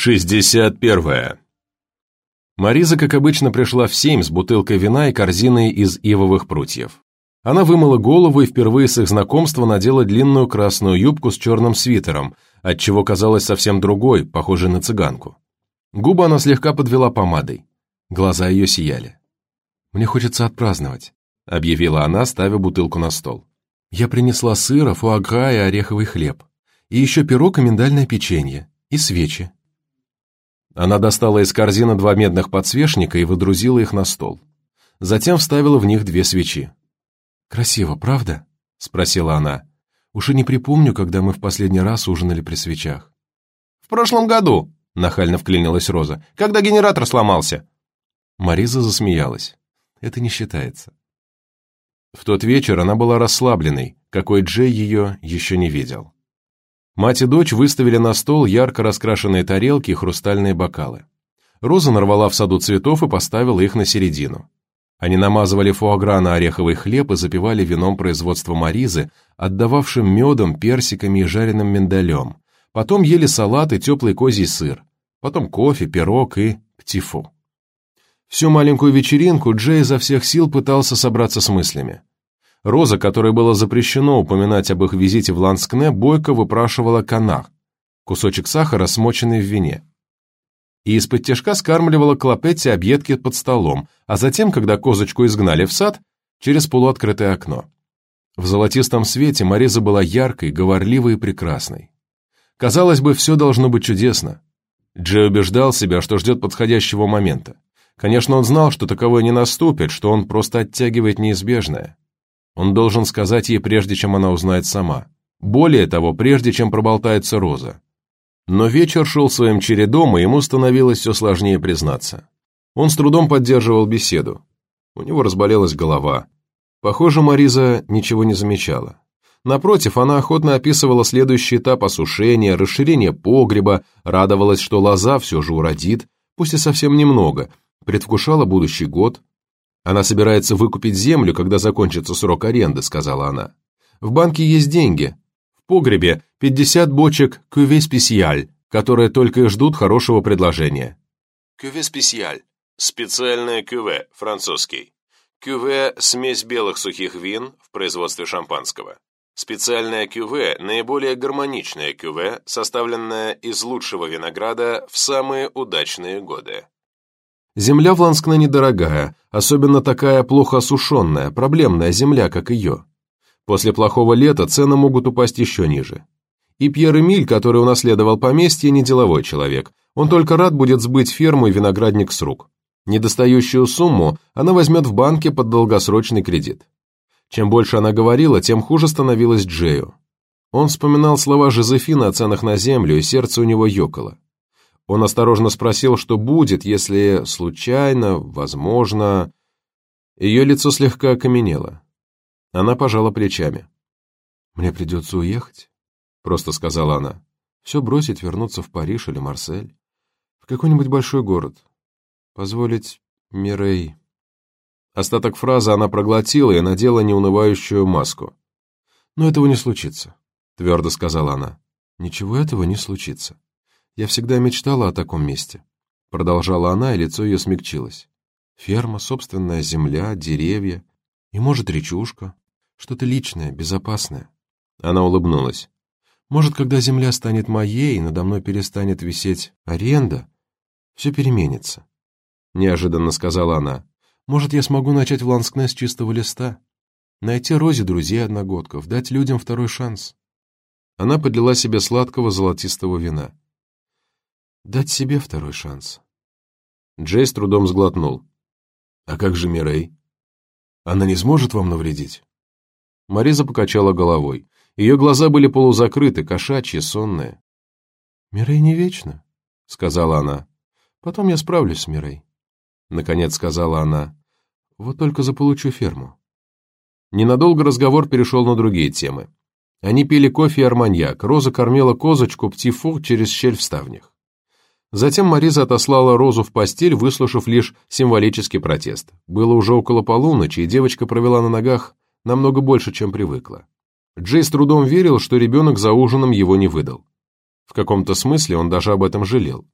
Шестьдесят первое. Мариза, как обычно, пришла в семь с бутылкой вина и корзиной из ивовых прутьев. Она вымыла голову и впервые с их знакомства надела длинную красную юбку с черным свитером, отчего казалась совсем другой, похожей на цыганку. Губы она слегка подвела помадой. Глаза ее сияли. «Мне хочется отпраздновать», — объявила она, ставя бутылку на стол. «Я принесла сыра, фуагра и ореховый хлеб. И еще пирог и миндальное печенье. И свечи. Она достала из корзины два медных подсвечника и выдрузила их на стол. Затем вставила в них две свечи. «Красиво, правда?» — спросила она. «Уж и не припомню, когда мы в последний раз ужинали при свечах». «В прошлом году», — нахально вклинилась Роза, — «когда генератор сломался». Мариза засмеялась. «Это не считается». В тот вечер она была расслабленной, какой Джей ее еще не видел. Мать и дочь выставили на стол ярко раскрашенные тарелки и хрустальные бокалы. Роза нарвала в саду цветов и поставила их на середину. Они намазывали фуагра на ореховый хлеб и запивали вином производства Маризы, отдававшим медом, персиками и жареным миндалем. Потом ели салат и теплый козий сыр. Потом кофе, пирог и птифу. Всю маленькую вечеринку Джей изо всех сил пытался собраться с мыслями. Роза, которой было запрещено упоминать об их визите в Ланскне, бойко выпрашивала канах, кусочек сахара, смоченный в вине. И из-под тяжка скармливала Клопетти объедки под столом, а затем, когда козочку изгнали в сад, через полуоткрытое окно. В золотистом свете Мариза была яркой, говорливой и прекрасной. Казалось бы, все должно быть чудесно. Джей убеждал себя, что ждет подходящего момента. Конечно, он знал, что таковое не наступит, что он просто оттягивает неизбежное. Он должен сказать ей, прежде чем она узнает сама. Более того, прежде чем проболтается Роза. Но вечер шел своим чередом, и ему становилось все сложнее признаться. Он с трудом поддерживал беседу. У него разболелась голова. Похоже, Мариза ничего не замечала. Напротив, она охотно описывала следующий этап осушения, расширения погреба, радовалась, что лоза все же уродит, пусть и совсем немного, предвкушала будущий год, «Она собирается выкупить землю, когда закончится срок аренды», — сказала она. «В банке есть деньги. В погребе 50 бочек «Кюве специаль», которые только и ждут хорошего предложения». «Кюве специаль» — специальное кюве, французский. Кюве – смесь белых сухих вин в производстве шампанского. Специальное кюве – наиболее гармоничное кюве, составленное из лучшего винограда в самые удачные годы. Земля в Ланскне недорогая, особенно такая плохо осушенная, проблемная земля, как ее. После плохого лета цены могут упасть еще ниже. И Пьер Эмиль, который унаследовал поместье, не деловой человек. Он только рад будет сбыть ферму и виноградник с рук. Недостающую сумму она возьмет в банке под долгосрочный кредит. Чем больше она говорила, тем хуже становилось Джею. Он вспоминал слова Жозефины о ценах на землю, и сердце у него ёкало. Он осторожно спросил, что будет, если случайно, возможно... Ее лицо слегка окаменело. Она пожала плечами. «Мне придется уехать», — просто сказала она. «Все бросить, вернуться в Париж или Марсель. В какой-нибудь большой город. Позволить Мирей...» Остаток фразы она проглотила и надела неунывающую маску. «Но этого не случится», — твердо сказала она. «Ничего этого не случится». Я всегда мечтала о таком месте. Продолжала она, и лицо ее смягчилось. Ферма, собственная земля, деревья и, может, речушка. Что-то личное, безопасное. Она улыбнулась. Может, когда земля станет моей, и надо мной перестанет висеть аренда, все переменится. Неожиданно сказала она. Может, я смогу начать в Ланскне с чистого листа? Найти Розе друзей-одногодков, дать людям второй шанс. Она подлила себе сладкого золотистого вина. Дать себе второй шанс. Джей с трудом сглотнул. «А как же Мирей? Она не сможет вам навредить?» Мариза покачала головой. Ее глаза были полузакрыты, кошачьи, сонные. «Мирей не вечно», — сказала она. «Потом я справлюсь с Мирей». Наконец сказала она. «Вот только заполучу ферму». Ненадолго разговор перешел на другие темы. Они пили кофе и арманьяк. Роза кормила козочку птифу через щель в ставнях. Затем Мариза отослала Розу в постель, выслушав лишь символический протест. Было уже около полуночи, и девочка провела на ногах намного больше, чем привыкла. Джей с трудом верил, что ребенок за ужином его не выдал. В каком-то смысле он даже об этом жалел.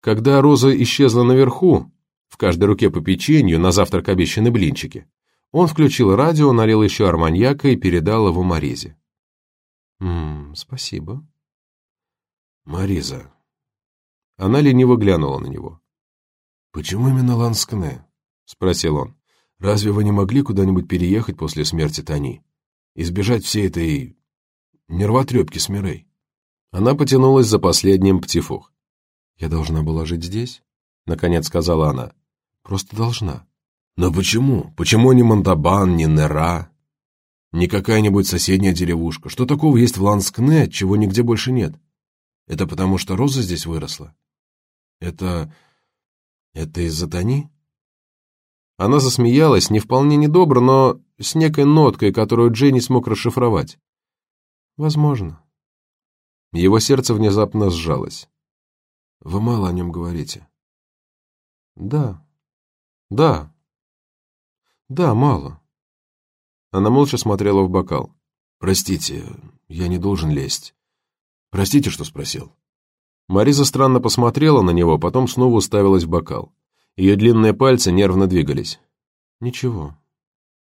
Когда Роза исчезла наверху, в каждой руке по печенью, на завтрак обещаны блинчики, он включил радио, налил еще арманьяка и передал его Маризе. «М «Спасибо». «Мариза». Она лениво глянула на него. «Почему именно Ланскне?» — спросил он. «Разве вы не могли куда-нибудь переехать после смерти Тони? Избежать всей этой... нервотрепки с Мирей?» Она потянулась за последним птифух. «Я должна была жить здесь?» — наконец сказала она. «Просто должна». «Но почему? Почему не Монтабан, не Нера? Не какая-нибудь соседняя деревушка? Что такого есть в Ланскне, чего нигде больше нет? Это потому, что Роза здесь выросла? Это... это из-за Тони?» Она засмеялась, не вполне недобро, но с некой ноткой, которую Джей не смог расшифровать. «Возможно». Его сердце внезапно сжалось. Вы мало о нем говорите. Да. Да. Да, мало. Она молча смотрела в бокал. Простите, я не должен лезть. Простите, что спросил. Мариза странно посмотрела на него, потом снова уставилась в бокал. Ее длинные пальцы нервно двигались. Ничего.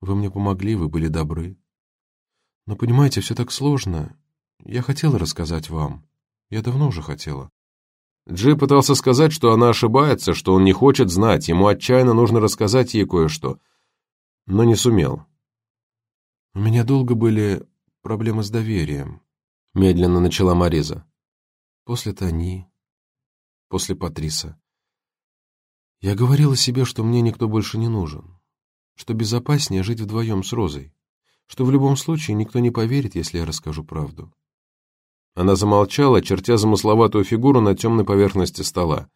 Вы мне помогли, вы были добры. Но понимаете, все так сложно. Я хотела рассказать вам. Я давно уже хотела. Джей пытался сказать, что она ошибается, что он не хочет знать, ему отчаянно нужно рассказать ей кое-что, но не сумел. «У меня долго были проблемы с доверием», — медленно начала Мариза. «После Тони, после Патриса. Я говорила себе, что мне никто больше не нужен, что безопаснее жить вдвоем с Розой, что в любом случае никто не поверит, если я расскажу правду. Она замолчала, чертя замысловатую фигуру на темной поверхности стола.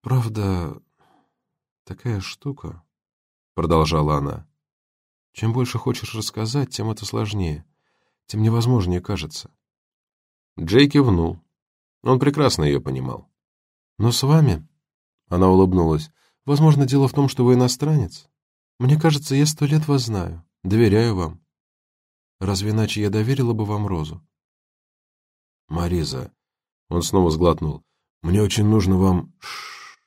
«Правда, такая штука», — продолжала она. «Чем больше хочешь рассказать, тем это сложнее, тем невозможнее кажется». Джей кивнул. Он прекрасно ее понимал. «Но с вами...» — она улыбнулась. «Возможно, дело в том, что вы иностранец. Мне кажется, я сто лет вас знаю, доверяю вам. Разве иначе я доверила бы вам Розу?» «Мариза...» Он снова сглотнул. «Мне очень нужно вам...» Ш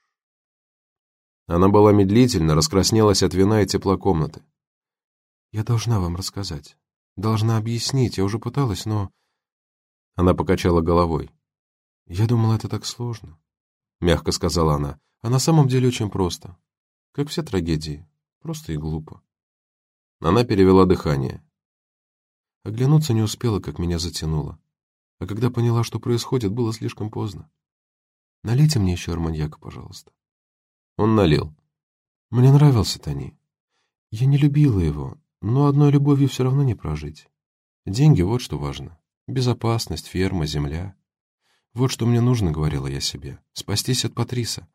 Она была медлительна, раскраснелась от вина и тепла комнаты. «Я должна вам рассказать. Должна объяснить. Я уже пыталась, но...» Она покачала головой. «Я думала, это так сложно», — мягко сказала она. «А на самом деле очень просто. Как все трагедии. Просто и глупо». Она перевела дыхание. Оглянуться не успела, как меня затянуло. А когда поняла, что происходит, было слишком поздно. Налейте мне еще арманьяка, пожалуйста. Он налил. Мне нравился Тони. Я не любила его, но одной любовью все равно не прожить. Деньги — вот что важно. Безопасность, ферма, земля. Вот что мне нужно, говорила я себе. Спастись от Патриса.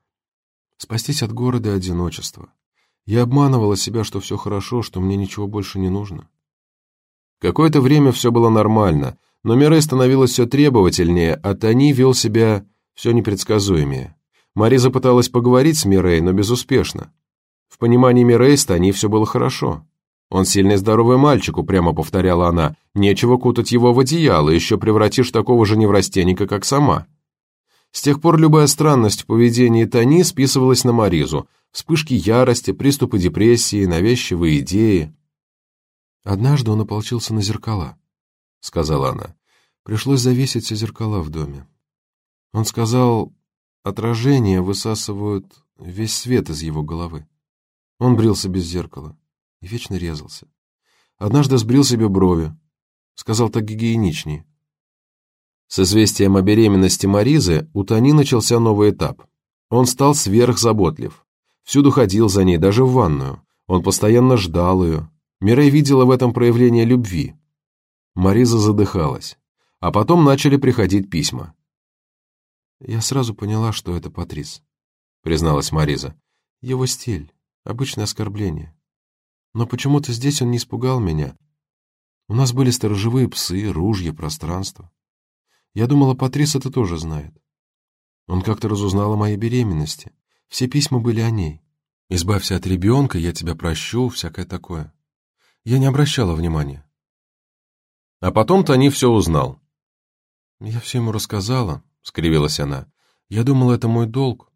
Спастись от города и одиночества. Я обманывала себя, что все хорошо, что мне ничего больше не нужно. Какое-то время все было нормально — но Мирей становилась все требовательнее, а Тони вел себя все непредсказуемее. Мариза пыталась поговорить с Мирей, но безуспешно. В понимании Мирей с Тони все было хорошо. «Он сильный здоровый мальчик», — упрямо повторяла она. «Нечего кутать его в одеяло, еще превратишь такого же неврастенника, как сама». С тех пор любая странность в поведении Тони списывалась на Маризу. Вспышки ярости, приступы депрессии, навязчивые идеи. Однажды он ополчился на зеркала. — сказала она. Пришлось завесить все зеркала в доме. Он сказал, отражения высасывают весь свет из его головы. Он брился без зеркала и вечно резался. Однажды сбрил себе брови. Сказал так гигиеничнее. С известием о беременности Маризы у Тони начался новый этап. Он стал сверхзаботлив. Всюду ходил за ней, даже в ванную. Он постоянно ждал ее. Мирей видела в этом проявление любви. Мариза задыхалась. А потом начали приходить письма. «Я сразу поняла, что это Патрис», — призналась Мариза. «Его стиль, обычное оскорбление. Но почему-то здесь он не испугал меня. У нас были сторожевые псы, ружья, пространство. Я думала, Патрис это тоже знает. Он как-то разузнал о моей беременности. Все письма были о ней. Избавься от ребенка, я тебя прощу, всякое такое. Я не обращала внимания. А потом Тони все узнал. «Я все ему рассказала», — скривилась она. Я думал, это мой долг.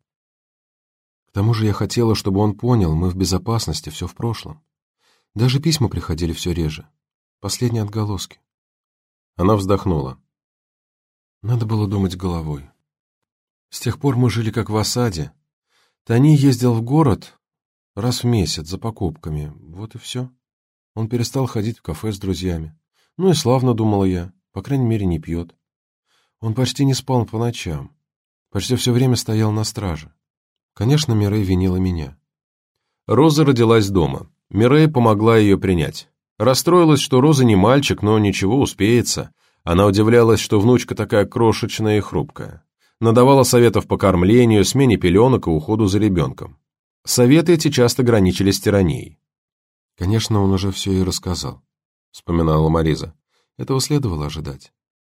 К тому же я хотела, чтобы он понял, мы в безопасности, все в прошлом. Даже письма приходили все реже. Последние отголоски. Она вздохнула. Надо было думать головой. С тех пор мы жили как в осаде. Тони ездил в город раз в месяц за покупками. Вот и все. Он перестал ходить в кафе с друзьями. Ну и славно, думала я. По крайней мере, не пьет. Он почти не спал по ночам. Почти все время стоял на страже. Конечно, Мирей винила меня. Роза родилась дома. Мирей помогла ее принять. Расстроилась, что Роза не мальчик, но ничего, успеется. Она удивлялась, что внучка такая крошечная и хрупкая. Надавала советов по кормлению, смене пеленок и уходу за ребенком. Советы эти часто граничили с тиранией. «Конечно, он уже все и рассказал», — вспоминала Мариза. «Этого следовало ожидать.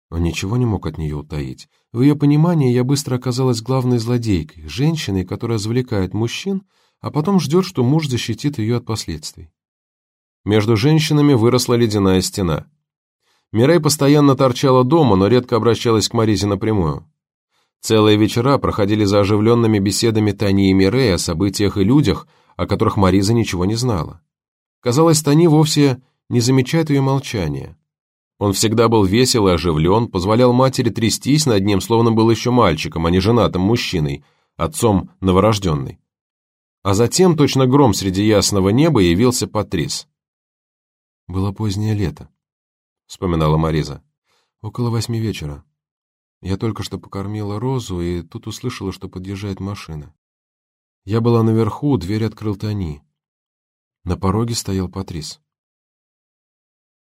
Он ничего не мог от нее утаить. В ее понимании я быстро оказалась главной злодейкой, женщиной, которая завлекает мужчин, а потом ждет, что муж защитит ее от последствий. Между женщинами выросла ледяная стена. Мирей постоянно торчала дома, но редко обращалась к Маризе напрямую. Целые вечера проходили за оживленными беседами Тани и Мирей о событиях и людях, о которых Мариза ничего не знала. Казалось, Тани вовсе не замечает ее молчания. Он всегда был весел и оживлен, позволял матери трястись над ним, словно был еще мальчиком, а не женатым мужчиной, отцом новорожденной. А затем, точно гром среди ясного неба, явился Патрис. «Было позднее лето», — вспоминала Мариза. «Около восьми вечера. Я только что покормила Розу, и тут услышала, что подъезжает машина. Я была наверху, дверь открыл Тони. На пороге стоял Патрис.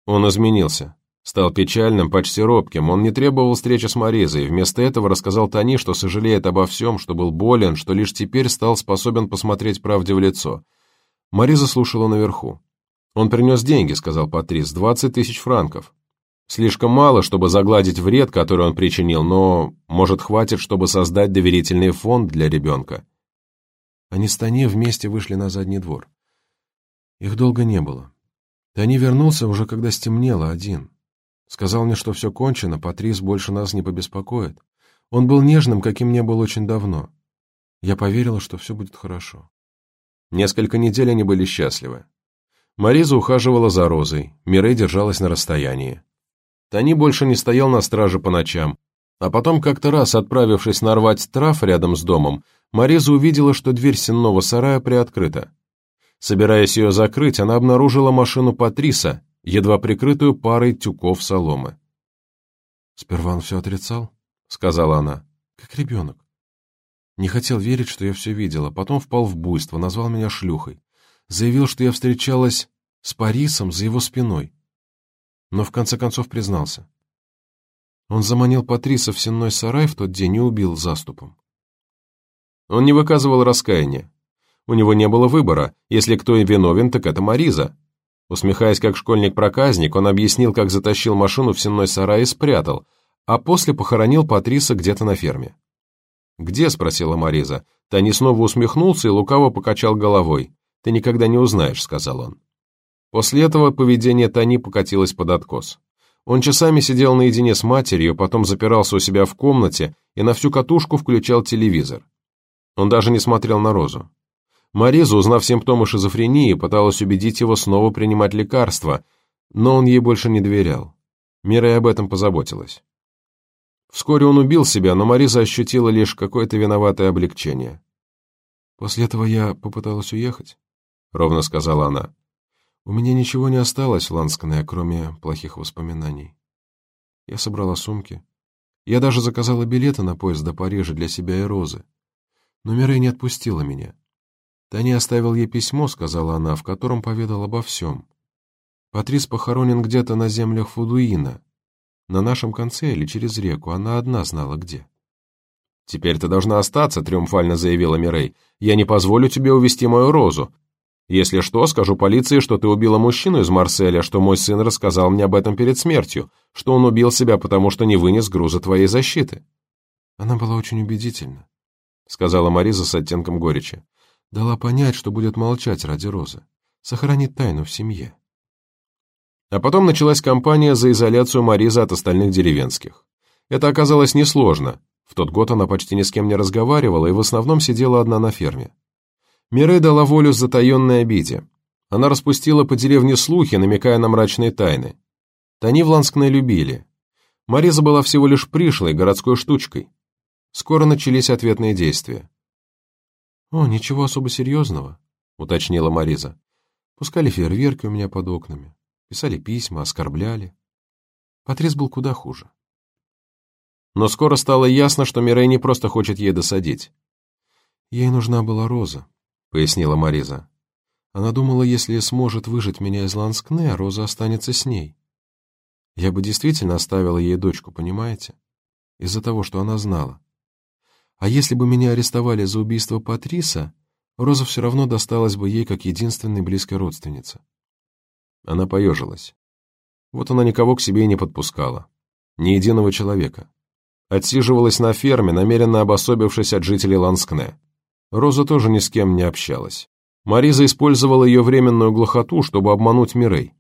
Он изменился. Стал печальным, почти робким. Он не требовал встречи с Морезой, вместо этого рассказал Тони, что сожалеет обо всем, что был болен, что лишь теперь стал способен посмотреть правде в лицо. Мореза слушала наверху. «Он принес деньги», — сказал Патрис, — «двадцать тысяч франков». Слишком мало, чтобы загладить вред, который он причинил, но, может, хватит, чтобы создать доверительный фонд для ребенка. Они с Тони вместе вышли на задний двор. Их долго не было. Тони вернулся уже, когда стемнело, один. Сказал мне, что все кончено, Патрис больше нас не побеспокоит. Он был нежным, каким не был очень давно. Я поверила, что все будет хорошо. Несколько недель они были счастливы. Мариза ухаживала за Розой, Мирей держалась на расстоянии. Тони больше не стоял на страже по ночам, а потом как-то раз, отправившись нарвать трав рядом с домом, Мариза увидела, что дверь сенного сарая приоткрыта. Собираясь ее закрыть, она обнаружила машину Патриса, едва прикрытую парой тюков соломы. «Сперва он все отрицал», — сказала она, — «как ребенок. Не хотел верить, что я все видела, потом впал в буйство, назвал меня шлюхой. Заявил, что я встречалась с Парисом за его спиной. Но в конце концов признался. Он заманил Патриса в сенной сарай в тот день и убил заступом. Он не выказывал раскаяния. У него не было выбора, если кто и виновен, так это Мариза, Усмехаясь как школьник-проказник, он объяснил, как затащил машину в сенной сарай и спрятал, а после похоронил Патриса где-то на ферме. «Где?» — спросила Мариза. Тони снова усмехнулся и лукаво покачал головой. «Ты никогда не узнаешь», — сказал он. После этого поведение Тони покатилось под откос. Он часами сидел наедине с матерью, потом запирался у себя в комнате и на всю катушку включал телевизор. Он даже не смотрел на Розу. Мариза, узнав симптомы шизофрении, пыталась убедить его снова принимать лекарства, но он ей больше не доверял. Мира и об этом позаботилась. Вскоре он убил себя, но Мариза ощутила лишь какое-то виноватое облегчение. «После этого я попыталась уехать», — ровно сказала она. «У меня ничего не осталось, Ланская, кроме плохих воспоминаний. Я собрала сумки. Я даже заказала билеты на поезд до Парижа для себя и Розы. Но Мирей не отпустила меня. Таня оставил ей письмо, сказала она, в котором поведал обо всем. Патрис похоронен где-то на землях Фудуина. На нашем конце или через реку, она одна знала где. «Теперь ты должна остаться», — триумфально заявила Мирей. «Я не позволю тебе увести мою розу. Если что, скажу полиции, что ты убила мужчину из Марселя, что мой сын рассказал мне об этом перед смертью, что он убил себя, потому что не вынес груза твоей защиты». «Она была очень убедительна», — сказала Мариза с оттенком горечи. Дала понять, что будет молчать ради Розы, сохранит тайну в семье. А потом началась кампания за изоляцию Мариза от остальных деревенских. Это оказалось несложно. В тот год она почти ни с кем не разговаривала и в основном сидела одна на ферме. Мирей дала волю затаенной обиде. Она распустила по деревне слухи, намекая на мрачные тайны. Тони в Ланскне любили. Мариза была всего лишь пришлой, городской штучкой. Скоро начались ответные действия. «О, ничего особо серьезного», — уточнила Мариза. «Пускали фейерверки у меня под окнами, писали письма, оскорбляли. Патрис был куда хуже». Но скоро стало ясно, что Мирей не просто хочет ей досадить. «Ей нужна была Роза», — пояснила Мариза. Она думала, если сможет выжить меня из Ланскне, Роза останется с ней. Я бы действительно оставила ей дочку, понимаете? Из-за того, что она знала. А если бы меня арестовали за убийство Патриса, Роза все равно досталась бы ей как единственной близкой родственнице. Она поежилась. Вот она никого к себе и не подпускала. Ни единого человека. Отсиживалась на ферме, намеренно обособившись от жителей Ланскне. Роза тоже ни с кем не общалась. Мариза использовала ее временную глухоту, чтобы обмануть Мирей.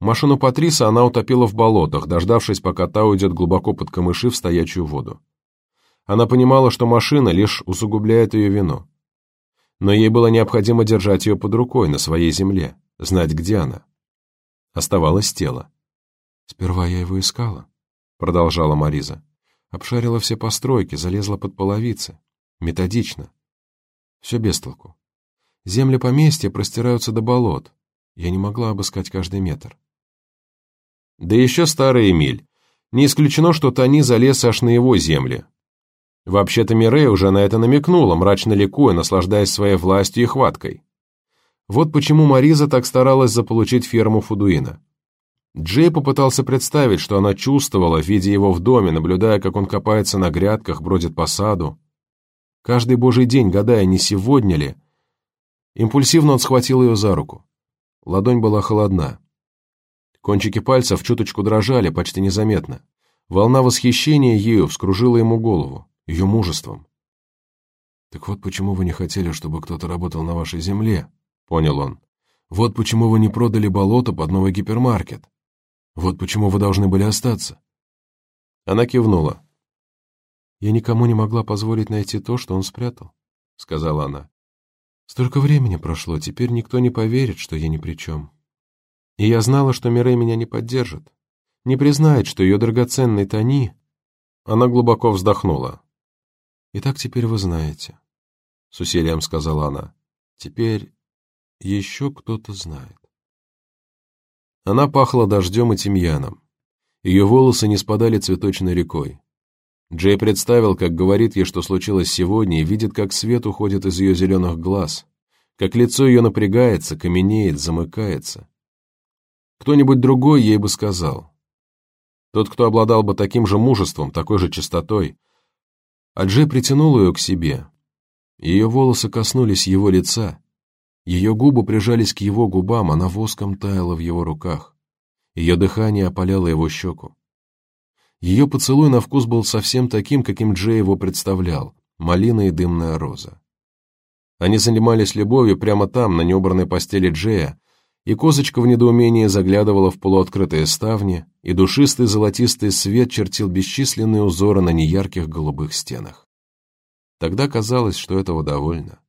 Машину Патриса она утопила в болотах, дождавшись, пока та уйдет глубоко под камыши в стоячую воду. Она понимала, что машина лишь усугубляет ее вину. Но ей было необходимо держать ее под рукой на своей земле, знать, где она. Оставалось тело. «Сперва я его искала», — продолжала Мариза. Обшарила все постройки, залезла под половицы. Методично, все без толку. Земли поместья простираются до болот. Я не могла обыскать каждый метр. Да еще старый Эмиль. Не исключено, что Тони залез аж на его земли. Вообще-то Мирей уже на это намекнула, мрачно ликуя, наслаждаясь своей властью и хваткой. Вот почему Мариза так старалась заполучить ферму Фудуина. Джей попытался представить, что она чувствовала, видя его в доме, наблюдая, как он копается на грядках, бродит по саду, Каждый божий день, гадая, не сегодня ли. Импульсивно он схватил ее за руку. Ладонь была холодна. Кончики пальцев чуточку дрожали, почти незаметно. Волна восхищения ею вскружила ему голову, ее мужеством. «Так вот почему вы не хотели, чтобы кто-то работал на вашей земле», — понял он. «Вот почему вы не продали болото под новый гипермаркет. Вот почему вы должны были остаться». Она кивнула. «Я никому не могла позволить найти то, что он спрятал», — сказала она. «Столько времени прошло, теперь никто не поверит, что я ни при чем. И я знала, что Мирей меня не поддержит, не признает, что ее драгоценный Тони...» Она глубоко вздохнула. «И так теперь вы знаете», — с усилием сказала она. «Теперь еще кто-то знает». Она пахла дождем и тимьяном. Ее волосы не спадали цветочной рекой. Джей представил, как говорит ей, что случилось сегодня, и видит, как свет уходит из ее зеленых глаз, как лицо ее напрягается, каменеет, замыкается. Кто-нибудь другой ей бы сказал. Тот, кто обладал бы таким же мужеством, такой же чистотой. А Джей притянул ее к себе. Ее волосы коснулись его лица. Ее губы прижались к его губам, она воском таяла в его руках. Ее дыхание опаляло его щеку. Ее поцелуй на вкус был совсем таким, каким Джей его представлял — малина и дымная роза. Они занимались любовью прямо там, на неубранной постели Джея, и козочка в недоумении заглядывала в полуоткрытые ставни, и душистый золотистый свет чертил бесчисленные узоры на неярких голубых стенах. Тогда казалось, что этого довольно.